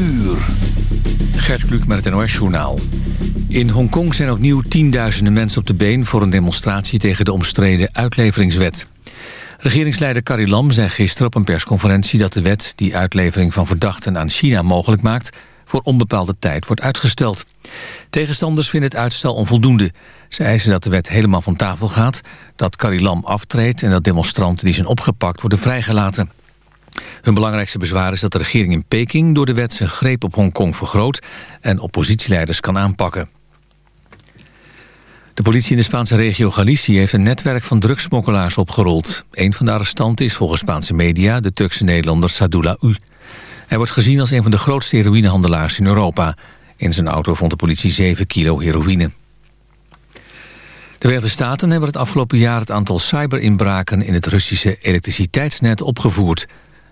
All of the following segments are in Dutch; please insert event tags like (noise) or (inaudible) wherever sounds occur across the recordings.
uur. Gert Kluk met het NOS-journaal. In Hongkong zijn opnieuw tienduizenden mensen op de been... voor een demonstratie tegen de omstreden uitleveringswet. Regeringsleider Carrie Lam zei gisteren op een persconferentie... dat de wet die uitlevering van verdachten aan China mogelijk maakt... voor onbepaalde tijd wordt uitgesteld. Tegenstanders vinden het uitstel onvoldoende. Ze eisen dat de wet helemaal van tafel gaat... dat Carrie Lam aftreedt en dat demonstranten die zijn opgepakt worden vrijgelaten. Hun belangrijkste bezwaar is dat de regering in Peking... door de wet zijn greep op Hongkong vergroot... en oppositieleiders kan aanpakken. De politie in de Spaanse regio Galicië heeft een netwerk van drugsmokkelaars opgerold. Een van de arrestanten is volgens Spaanse media de Turkse Nederlander Sadula U. Hij wordt gezien als een van de grootste heroïnehandelaars in Europa. In zijn auto vond de politie 7 kilo heroïne. De Verenigde Staten hebben het afgelopen jaar het aantal cyberinbraken in het Russische elektriciteitsnet opgevoerd.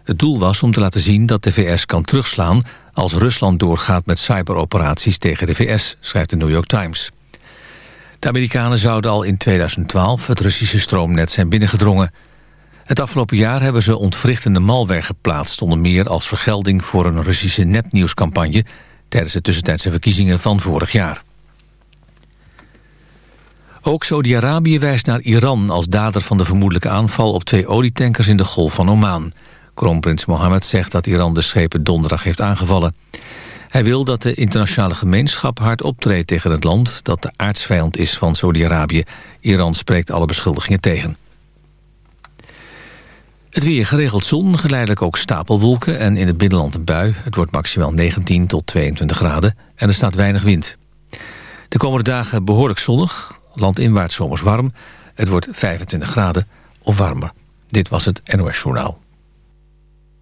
Het doel was om te laten zien dat de VS kan terugslaan... als Rusland doorgaat met cyberoperaties tegen de VS, schrijft de New York Times. De Amerikanen zouden al in 2012 het Russische stroomnet zijn binnengedrongen. Het afgelopen jaar hebben ze ontwrichtende malware geplaatst... onder meer als vergelding voor een Russische nepnieuwscampagne... tijdens de tussentijdse verkiezingen van vorig jaar. Ook Saudi-Arabië wijst naar Iran als dader van de vermoedelijke aanval... op twee olietankers in de Golf van Oman... Kroonprins Mohammed zegt dat Iran de schepen donderdag heeft aangevallen. Hij wil dat de internationale gemeenschap hard optreedt tegen het land... dat de aardsvijand is van Saudi-Arabië. Iran spreekt alle beschuldigingen tegen. Het weer geregeld zon, geleidelijk ook stapelwolken... en in het binnenland een bui. Het wordt maximaal 19 tot 22 graden en er staat weinig wind. De komende dagen behoorlijk zonnig, landinwaarts zomers warm. Het wordt 25 graden of warmer. Dit was het NOS Journaal.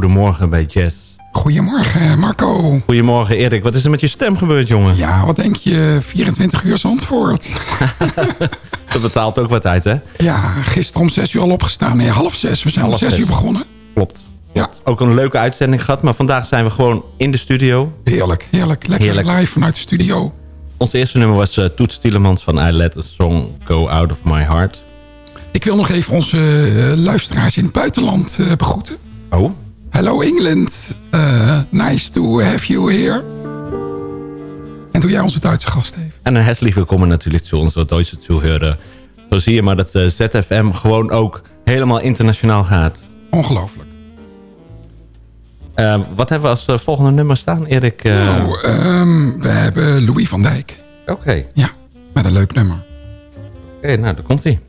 Hele goede morgen bij Jazz. Goedemorgen Marco. Goedemorgen Erik. Wat is er met je stem gebeurd, jongen? Ja, wat denk je? 24 uur Zandvoort. (laughs) Dat betaalt ook wat uit, hè? Ja, gisteren om 6 uur al opgestaan. Nee, half 6. We zijn Half om 6 zes. uur begonnen. Klopt. Ja. Ook een leuke uitzending gehad, maar vandaag zijn we gewoon in de studio. Heerlijk, heerlijk. Lekker Heerlijk. live vanuit de studio. Ons eerste nummer was eh, Toets Tielemans van I Let a Song Go Out of My Heart. Ik wil nog even onze eh, luisteraars in het buitenland eh, begroeten. Oh? Hello England. Eh, nice to have you here. En doe jij onze Duitse gast even. En een herzlich willkommen natuurlijk zu onze Duitse Zuhörer. Zo zie je maar dat eh, ZFM gewoon ook helemaal internationaal gaat. Ongelooflijk. Eh, wat hebben we als eh, volgende nummer staan, Erik? Eh, Nou, ehm, we hebben Louis van Dijk. Oké. Ja, met een leuk nummer. Oké, nou, daar komt hij.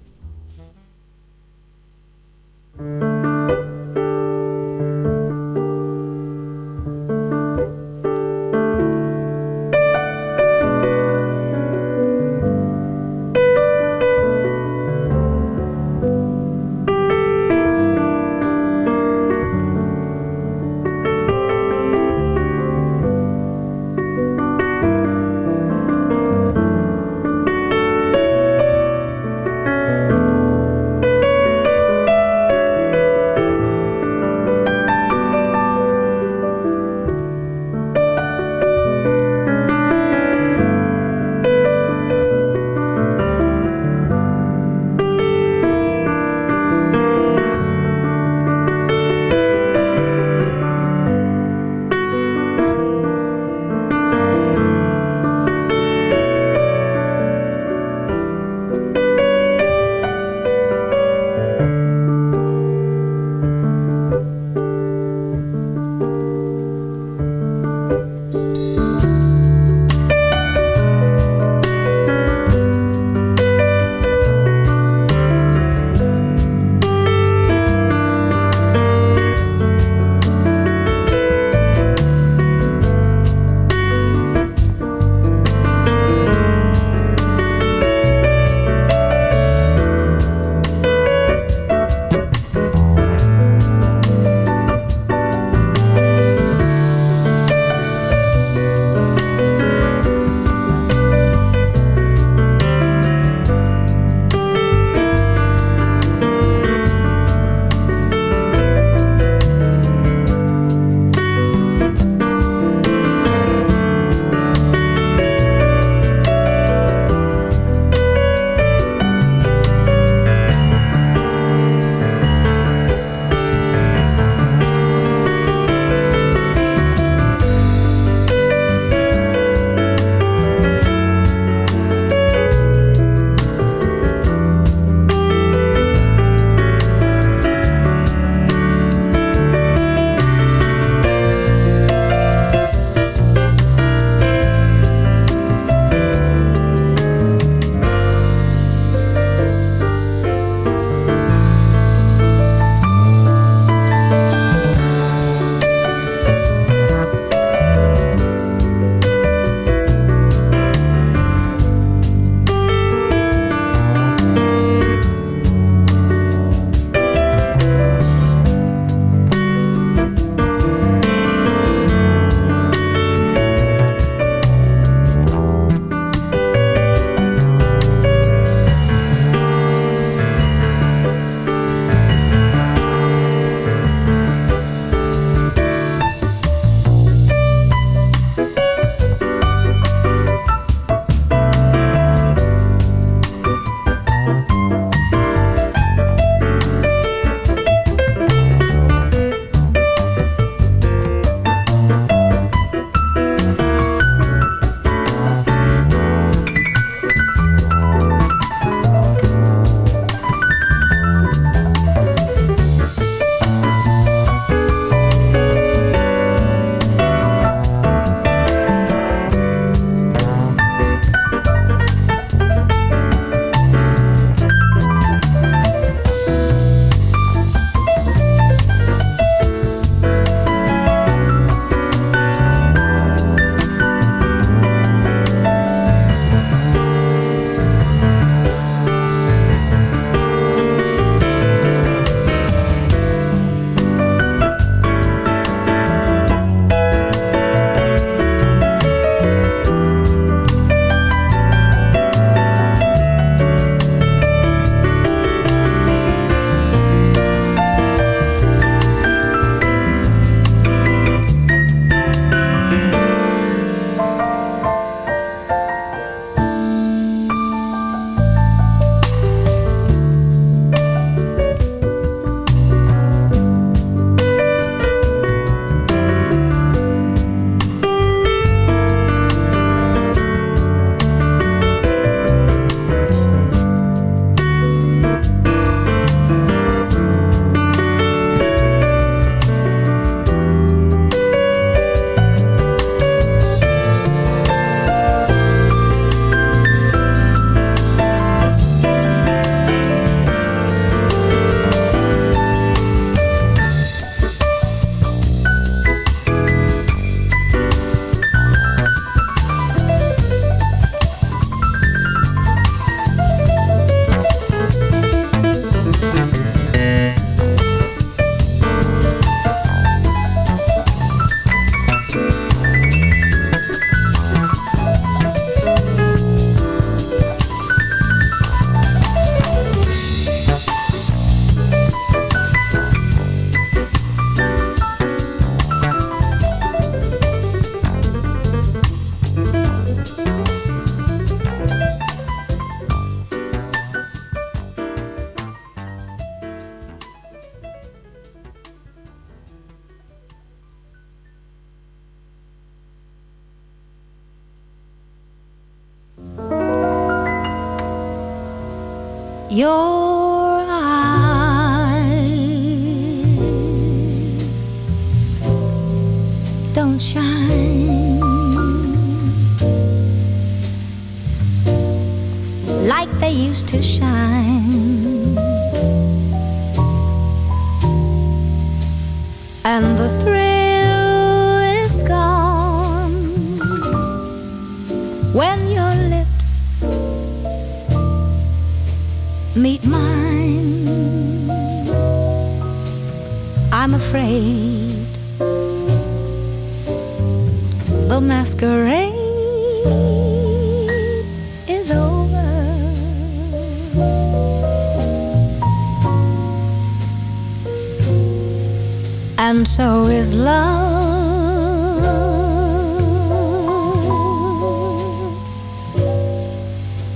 Is love.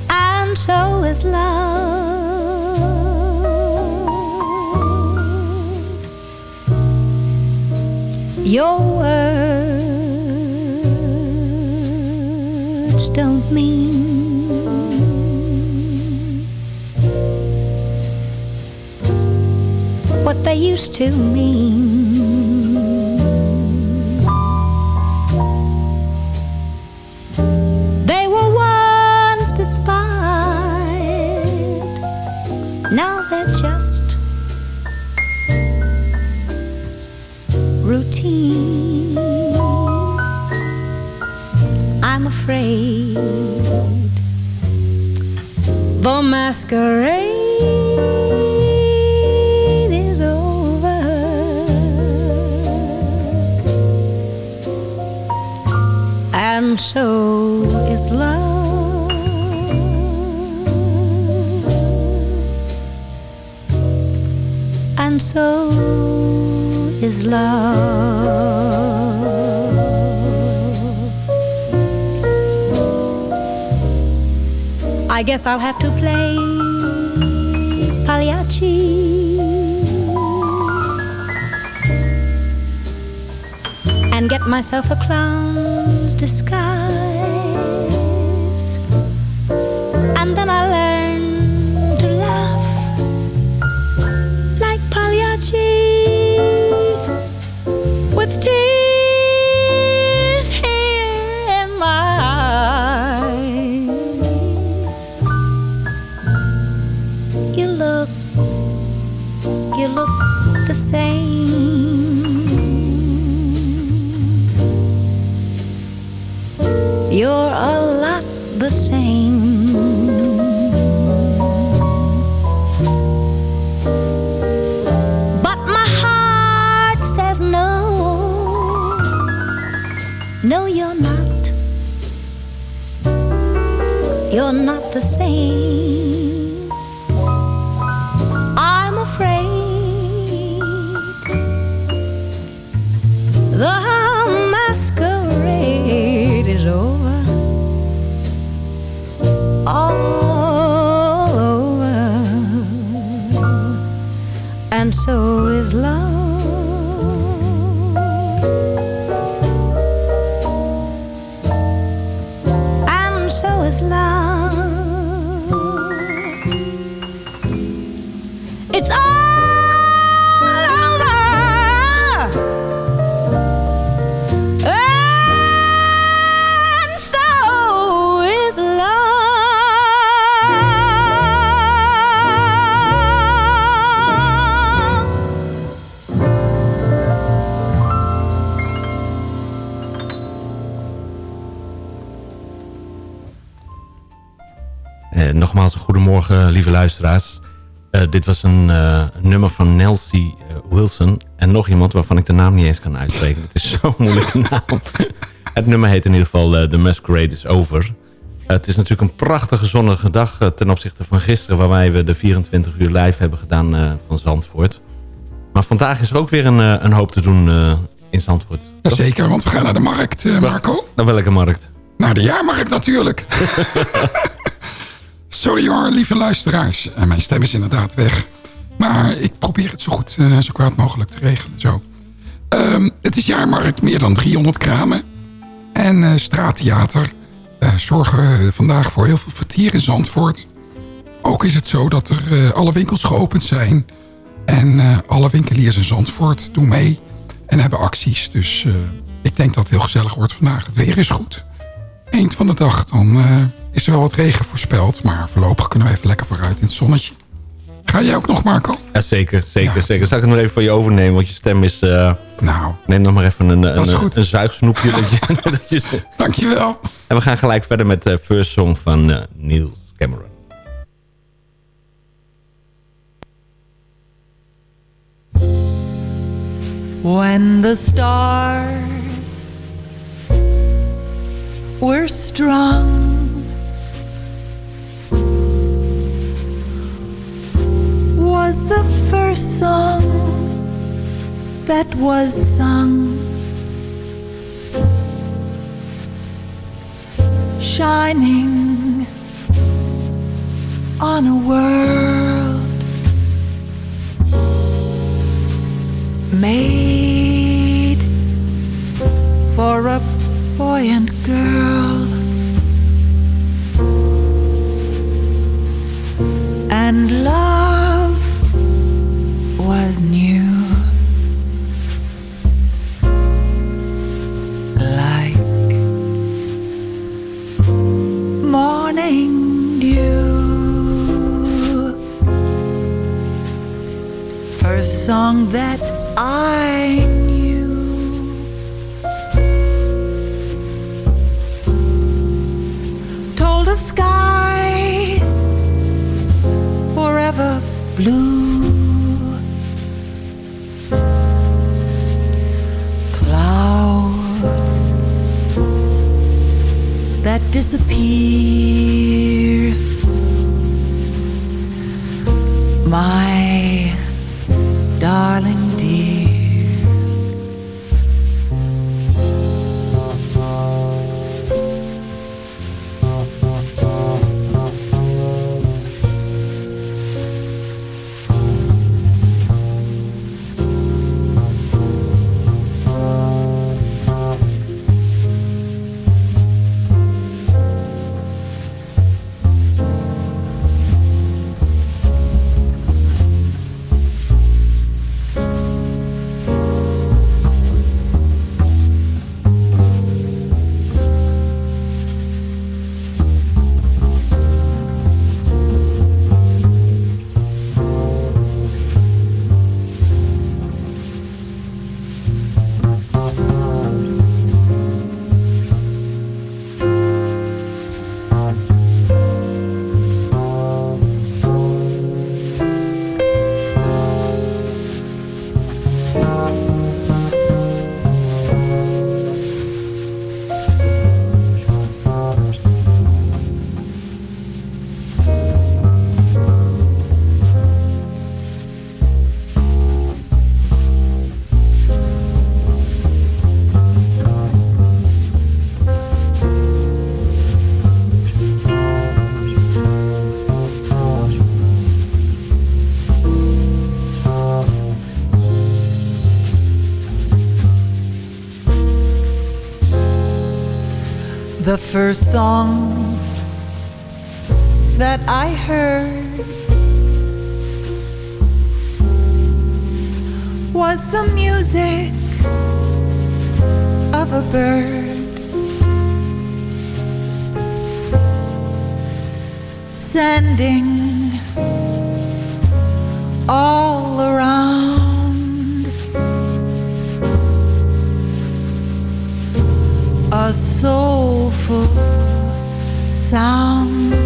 And so is love. Your words don't mean what they used to mean. Masquerade is over. And so is love. And so is love. I guess I'll have to play Pagliacci. And get myself a clown's disguise, and then I'll learn you look the same. You're a lot the same. But my heart says no. No, you're not. You're not the same. So is love. Lieve luisteraars. Eh, dit was een eh, nummer van Nelsie eh, Wilson. En nog iemand waarvan ik de naam niet eens kan uitspreken. Het is (laughs) zo'n moeilijke naam. het nummer heet in ieder geval eh, The Masquerade is Over. het is natuurlijk een prachtige zonnige dag eh, ten opzichte van gisteren... waarbij we de 24 uur live hebben gedaan eh, van Zandvoort. Maar vandaag is er ook weer een, eh, een hoop te doen eh, in Zandvoort. Jazeker, want we gaan naar de markt, eh, Marco. Naar welke markt? Naar de jaarmarkt natuurlijk. (laughs) Sorry hoor, lieve luisteraars. En mijn stem is inderdaad weg. Maar ik probeer het zo goed, eh, zo kwaad mogelijk te regelen. Zo. Ehm, het is jaarmarkt, meer dan 300 kramen. En eh, straattheater eh, zorgen vandaag voor heel veel vertier in Zandvoort. ook is het zo dat er alle winkels geopend zijn. En alle winkeliers in Zandvoort doen mee. En hebben acties. Dus ik denk dat het heel gezellig wordt vandaag. Het weer is goed. Eind van de dag dan is er wel wat regen voorspeld. Maar voorlopig kunnen we even lekker vooruit in het zonnetje. Ga jij ook nog, Marco? Ja, zeker, zeker, zeker. Zal ik het nog even van je overnemen? Want je stem is... nou. Neem nog maar even een, een, een, een zuigsnoepje. dat je, (laughs) (laughs) dat je, Dankjewel. En we gaan gelijk verder met de first song van uh, Niels Cameron. When the stars were strung was the first song that was sung shining on a world made for a boy and girl. And love was new. Like morning dew. First song that I knew. Told of skies forever blue. The first song that I heard was the music of a bird. Sending all around a soulful sound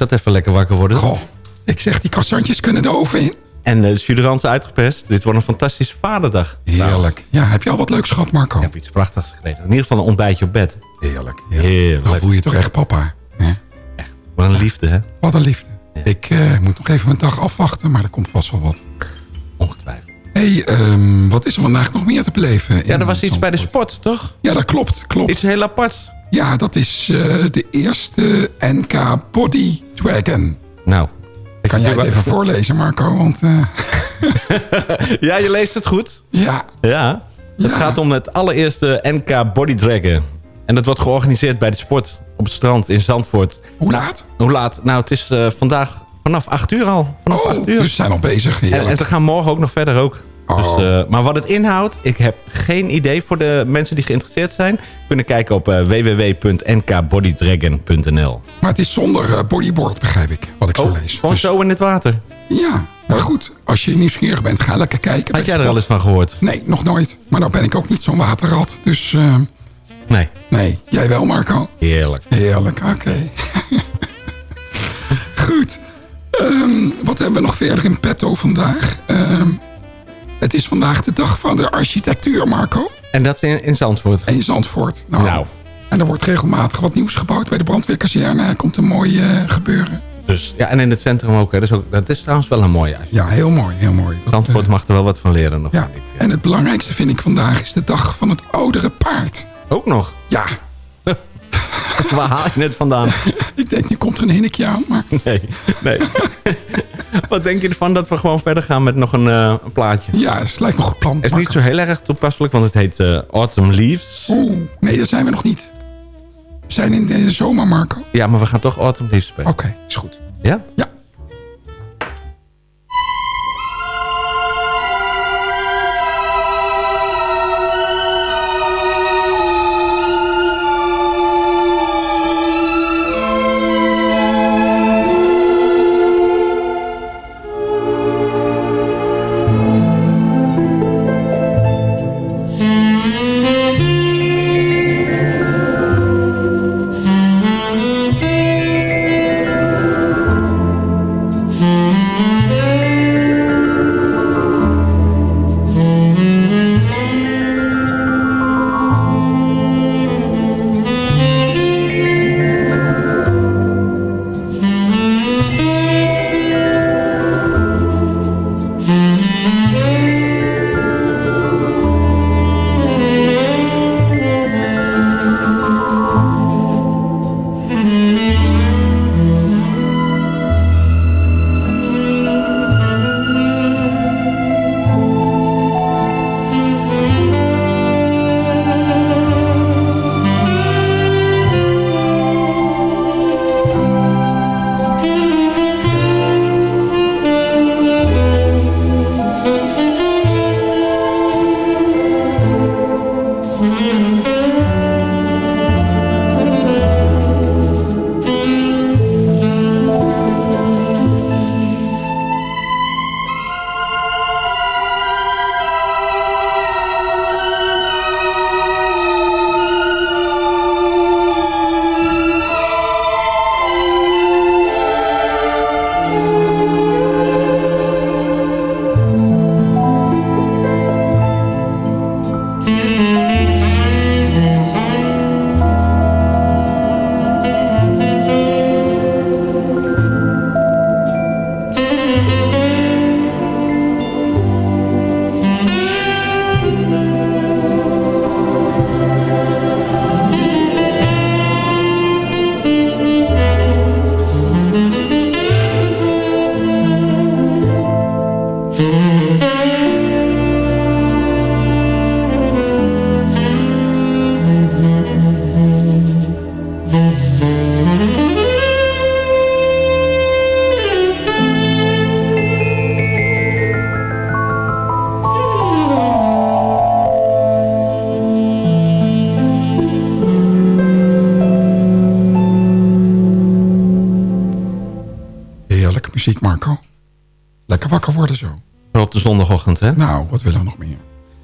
is dat even lekker wakker worden? Goh, ik zeg, die croissantjes kunnen de oven in. En de uh, uitgepest. Dit wordt een fantastische vaderdag. Heerlijk. Ja, heb je al wat leuks gehad, Marco? Ik heb iets prachtigs gekregen. In ieder geval een ontbijtje op bed. Heerlijk. Heerlijk. heerlijk. Nou voel je toch echt papa. Hè? Wat een liefde, hè? Wat een liefde. Ik eh, moet nog even mijn dag afwachten, maar er komt vast wel wat. Ongetwijfeld. hey, ehm, wat is er vandaag nog meer te beleven? Ja, er was iets bij de sport, toch? Ja, dat klopt. klopt. Iets heel aparts. Ja, dat is eh, de eerste NK Body Dragon. Nou. Kan jij het even voorlezen, Marco? Want, eh, (laughs) ja, je leest het goed. Ja. Ja. Het gaat om het allereerste NK Body Dragon. En dat wordt georganiseerd bij de sport op het strand in Zandvoort. Hoe laat? Hoe laat? Nou, het is eh, vandaag vanaf 8 uur al. Vanaf Oh, 8 uur. dus ze zijn al bezig. En, en ze gaan morgen ook nog verder ook. Dus, eh, maar wat het inhoudt, ik heb geen idee voor de mensen die geïnteresseerd zijn. Kunnen kijken op eh, www.nkbodydragon.nl. Maar het is zonder eh, bodyboard, begrijp ik, wat ik zo lees. Gewoon Dus- zo in het water. Ja, maar goed. Als je nieuwsgierig bent, ga lekker kijken. Had bij jij er al eens van gehoord? Nee, nog nooit. Maar nou ben ik ook niet zo'n waterrat. Dus Nee. nee, jij wel, Marco? Heerlijk. Heerlijk, oké. (laughs) Goed. Ehm, wat hebben we nog verder in petto vandaag? Ehm, het is vandaag de dag van de architectuur, Marco. En dat in, in Zandvoort? In Zandvoort. Nou, Nou. En er wordt regelmatig wat nieuws gebouwd bij de brandweerkazerne. Er komt een mooi eh, gebeuren. Dus, ja, en in het centrum ook. Hè. Dat, is ook dat is trouwens wel een mooie. Ja, heel mooi, heel mooi. Dat, Zandvoort eh, mag er wel wat van leren nog. ja. vind ik. En het belangrijkste vind ik vandaag is de dag van het oudere paard. Ook nog? Ja. (laughs) Waar haal je het vandaan? (laughs) ik denk, nu komt er een hinnekje aan, maar... Nee, nee. (laughs) (laughs) Wat denk je ervan dat we gewoon verder gaan met nog een, eh, een plaatje? Ja, het lijkt me een goed plan. Het is niet zo heel erg toepasselijk, want het heet eh, Autumn Leaves. Oeh, nee, daar zijn we nog niet. We zijn in deze zomer, Marco. Ja, maar we gaan toch Autumn Leaves spelen. Oké, is goed. Ja? Ja. Op de zondagochtend, hè? Nou, wat willen we nog meer?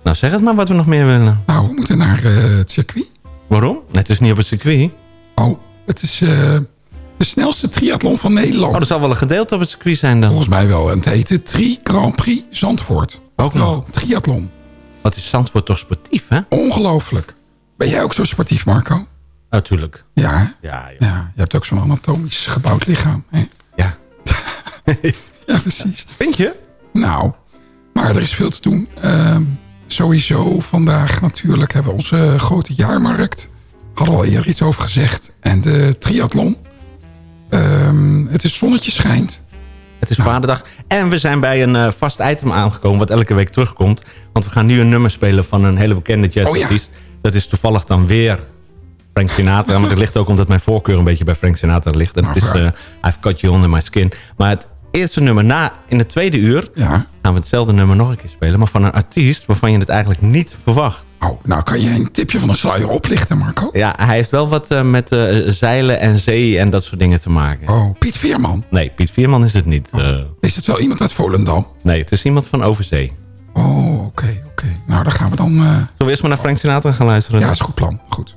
Nou, zeg het maar wat we nog meer willen. Nou, we moeten naar eh, het circuit. Waarom? Nee, het is niet op het circuit. Oh, het is eh, de snelste triathlon van Nederland. Oh, er zal wel een gedeelte op het circuit zijn dan. Volgens mij wel. En het heet de Tri Grand Prix Zandvoort. Ook nog. Triathlon. Wat is Zandvoort toch sportief, hè? Ongelooflijk. Ben jij ook zo sportief, Marco? Natuurlijk. Ja, hè? Ja, ja. Je hebt ook zo'n anatomisch gebouwd lichaam. Hè? Ja. (laughs) ja, precies. Vind je? Nou, maar er is veel te doen. Ehm, sowieso vandaag natuurlijk hebben we onze grote jaarmarkt. Hadden we al eerder iets over gezegd. En de triathlon. Ehm, het is zonnetje schijnt. Het is vaderdag. En we zijn bij een eh, vast item aangekomen wat elke week terugkomt. Want we gaan nu een nummer spelen van een hele bekende jazzartiest. Dat is toevallig dan weer Frank Sinatra. maar dat ligt ook omdat mijn voorkeur een beetje bij Frank Sinatra ligt. En het is eh, I've Got You Under My Skin. Maar het eerste nummer na, in het tweede uur... gaan we hetzelfde nummer nog een keer spelen. Maar van een artiest waarvan je het eigenlijk niet verwacht. Oh, nou kan je een tipje van een sluier oplichten, Marco? Ja, hij heeft wel wat eh, met eh, zeilen en zee en dat soort dingen te maken. Oh, Piet Veerman? Nee, Piet Veerman is het niet. Oh. Is het wel iemand uit Volendam? Nee, het is iemand van Overzee. Oh, oké, oké. Nou, dan gaan we dan... Zullen we eerst maar naar Frank Sinatra gaan luisteren? Ja, is een goed plan. Goed.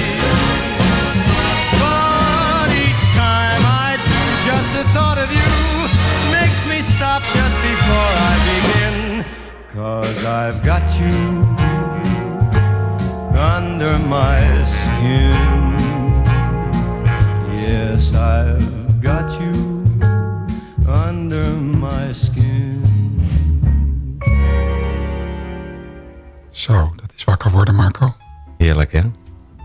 Me stop just before I begin. Cause I've got you under my skin. Yes, I've got you under my skin. Zo, dat is wakker worden, Marco. Heerlijk, hè?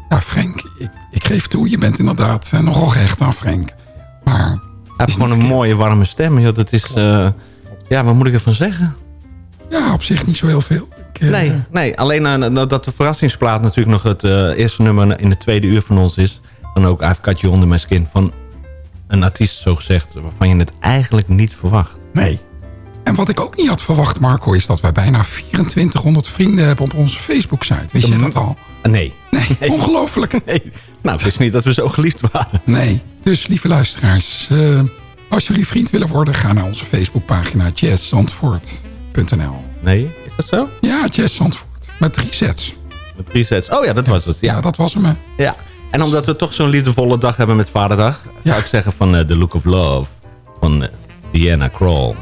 Ja, Frank, ik, ik geef toe, je bent inderdaad uh, nogal gehecht aan Frank. Maar heeft gewoon een mooie warme stem. Joh. Dat is, uh, ja, wat moet ik ervan zeggen? Ja, op zich niet zo heel veel. Ik, uh... nee, nee, alleen uh, dat de verrassingsplaat natuurlijk nog het eerste nummer in de tweede uur van ons is. dan ook I've Got You Under My Skin van een artiest, zo gezegd, waarvan je het eigenlijk niet verwacht. Nee. En wat ik ook niet had verwacht, Marco, is dat wij bijna 2400 vrienden hebben op onze Facebook-site. Wist je dat al? Nee. Nee, ongelooflijk. Nee. Nou, het is niet dat we zo geliefd waren. Nee. Dus, lieve luisteraars, uh, als jullie vriend willen worden, ga naar onze Facebookpagina jazzzandvoort.nl. Nee, is dat zo? Ja, Jazz Zandvoort. Met drie sets. Met drie sets. Oh ja, dat was het. Ja, ja dat was hem. Hè. Ja. En omdat we toch zo'n liefdevolle dag hebben met Vaderdag... zou ik zeggen van uh, The Look of Love van uh, Diana Krall.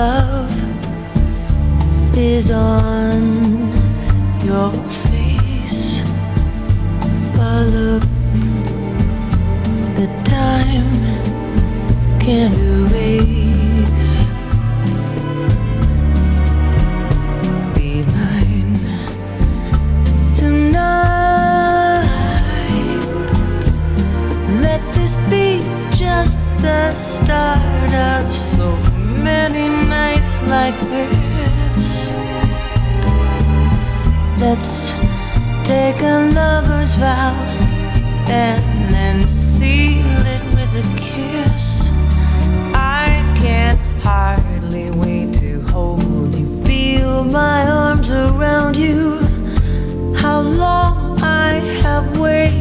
love is on your face. A look that time can't erase. Be mine tonight. Let this be just the start of so. Let's take a lover's vow and then seal it with a kiss. I can't hardly wait to hold you, feel my arms around you. How long I have waited,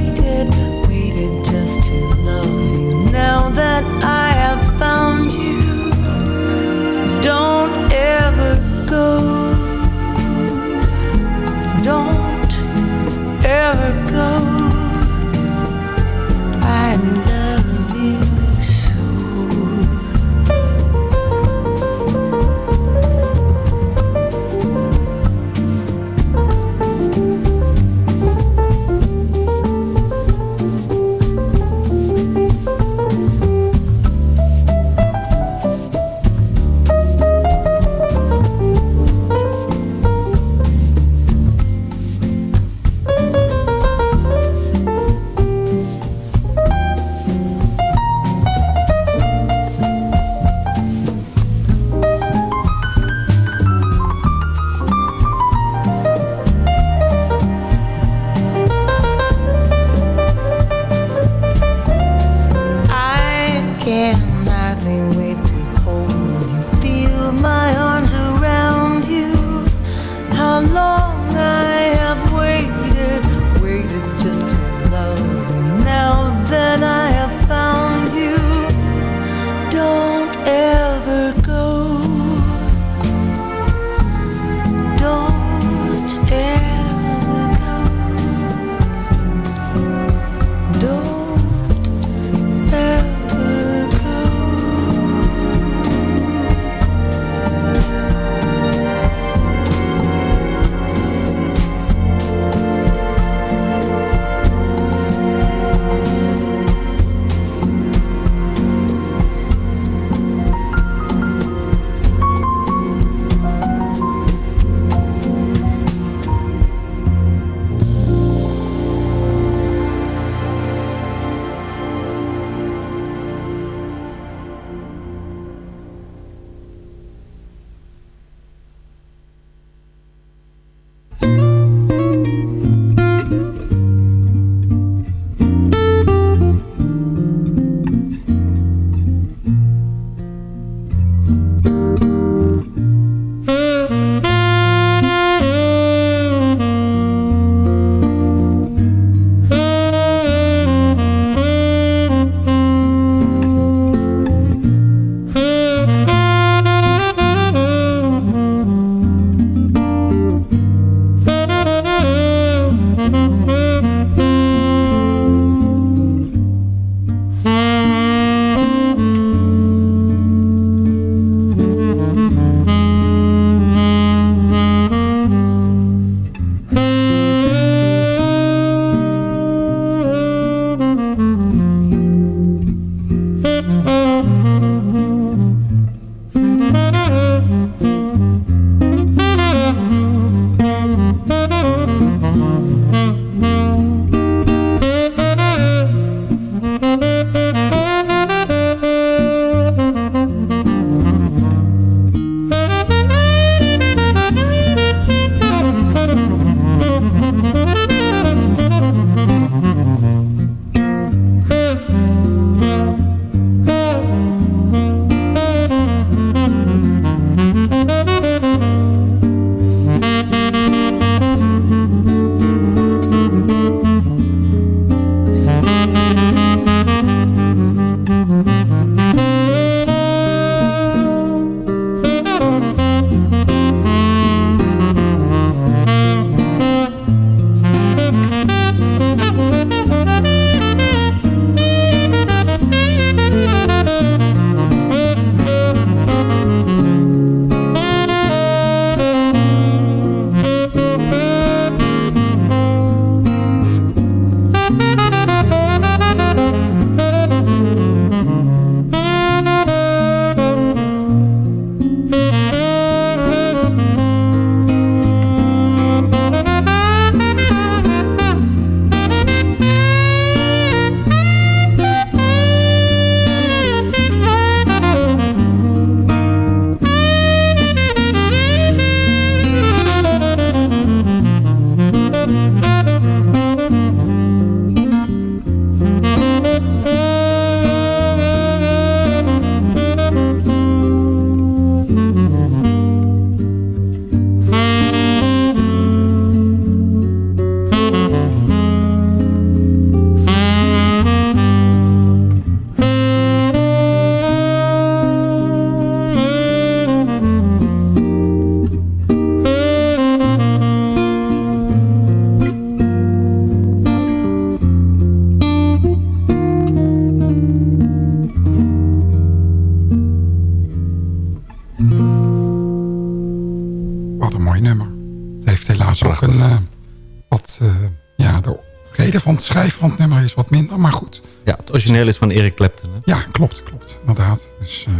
reden van het nummer is wat minder, maar goed. Ja, het origineel is van Eric Clapton. Hè? Ja, klopt, klopt. Inderdaad. Dus eh,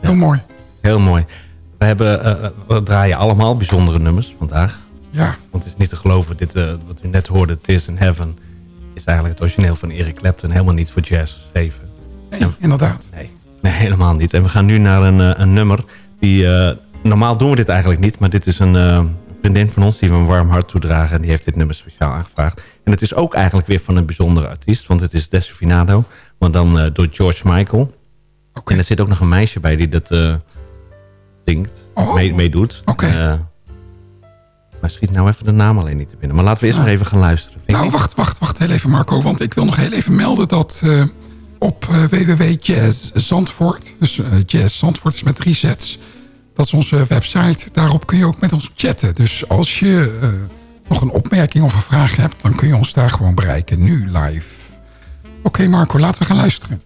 heel mooi. Heel mooi. We, hebben, eh, we draaien allemaal bijzondere nummers vandaag. Ja. Want het is niet te geloven, dit, eh, wat u net hoorde, Tears in Heaven... is eigenlijk het origineel van Eric Clapton. Helemaal niet voor jazz geschreven. Nee, inderdaad. Nee, nee, helemaal niet. En we gaan nu naar een, eh, een nummer die... eh, normaal doen we dit eigenlijk niet, maar dit is een eh, vriendin van ons... die we een warm hart toedragen en die heeft dit nummer speciaal aangevraagd. En het is ook eigenlijk weer van een bijzondere artiest... want het is Desafinado, maar dan eh, door George Michael. En er zit ook nog een meisje bij die dat eh, zingt, mee, meedoet. Oké. Eh, maar schiet nou even de naam alleen niet te binnen. Maar laten we eerst maar even gaan luisteren. Nou, wacht, wacht, wacht heel even Marco. Want ik wil nog heel even melden dat op uh, www.jazz Zandvoort... dus Jazz Zandvoort is met drie zets... dat is onze website. Daarop kun je ook met ons chatten. Dus als je uh, nog een opmerking of een vraag hebt... dan kun je ons daar gewoon bereiken, nu live. Oké Marco, laten we gaan luisteren.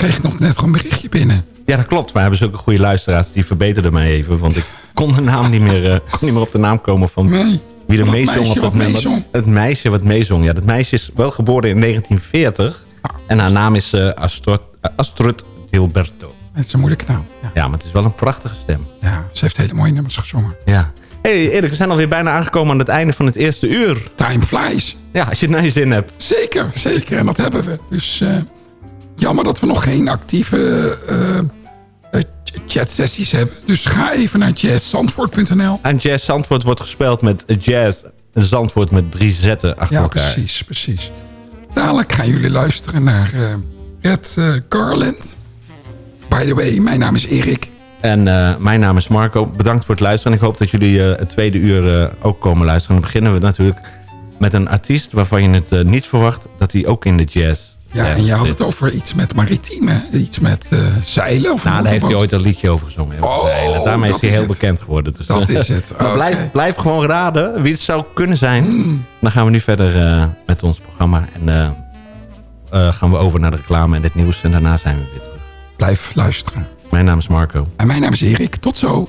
Kreeg nog net een berichtje binnen. Ja, dat klopt. We hebben zulke goede luisteraars. Die verbeterden mij even. Want ik kon de naam niet meer, uh, kon niet meer op de naam komen van nee. wie er meezong meisje op dat nummer. meezong? Het meisje wat meezong. Ja, dat meisje is wel geboren in 1940. En haar naam is uh, Astrid, uh, Astrid Gilberto. Het is een moeilijke naam. Ja. ja, maar het is wel een prachtige stem. Ja, ze heeft hele mooie nummers gezongen. Ja. hey, Erik, we zijn alweer bijna aangekomen aan het einde van het eerste uur. Time flies. Ja, als je het naar je zin hebt. Zeker, zeker. En dat hebben we. Dus uh, jammer dat we nog geen actieve uh, chatsessies hebben. Dus ga even naar jazzzandvoort.nl. En Jazz Zandvoort wordt gespeeld met Jazz Zandvoort met drie zetten achter Ja, elkaar. precies, precies. Dadelijk gaan jullie luisteren naar eh, Red eh, Garland. By the way, mijn naam is Erik. En eh, mijn naam is Marco. Bedankt voor het luisteren. En ik hoop dat jullie eh, het tweede uur eh, ook komen luisteren. Dan beginnen we natuurlijk met een artiest waarvan je het eh, niet verwacht... dat hij ook in de jazz Ja, en je had het over iets met maritieme. Iets met eh, zeilen of Nou, daar heeft hij ooit een liedje over gezongen. over Oh, zeilen. Daarmee is hij is heel het. bekend geworden. Dus, Dat is het. (laughs) Blijf, blijf gewoon raden wie het zou kunnen zijn. Hmm. Dan gaan we nu verder eh, met ons programma. En eh, gaan we over naar de reclame en het nieuws. En daarna zijn we weer terug. Blijf luisteren. Mijn naam is Marco. En mijn naam is Erik. Tot zo.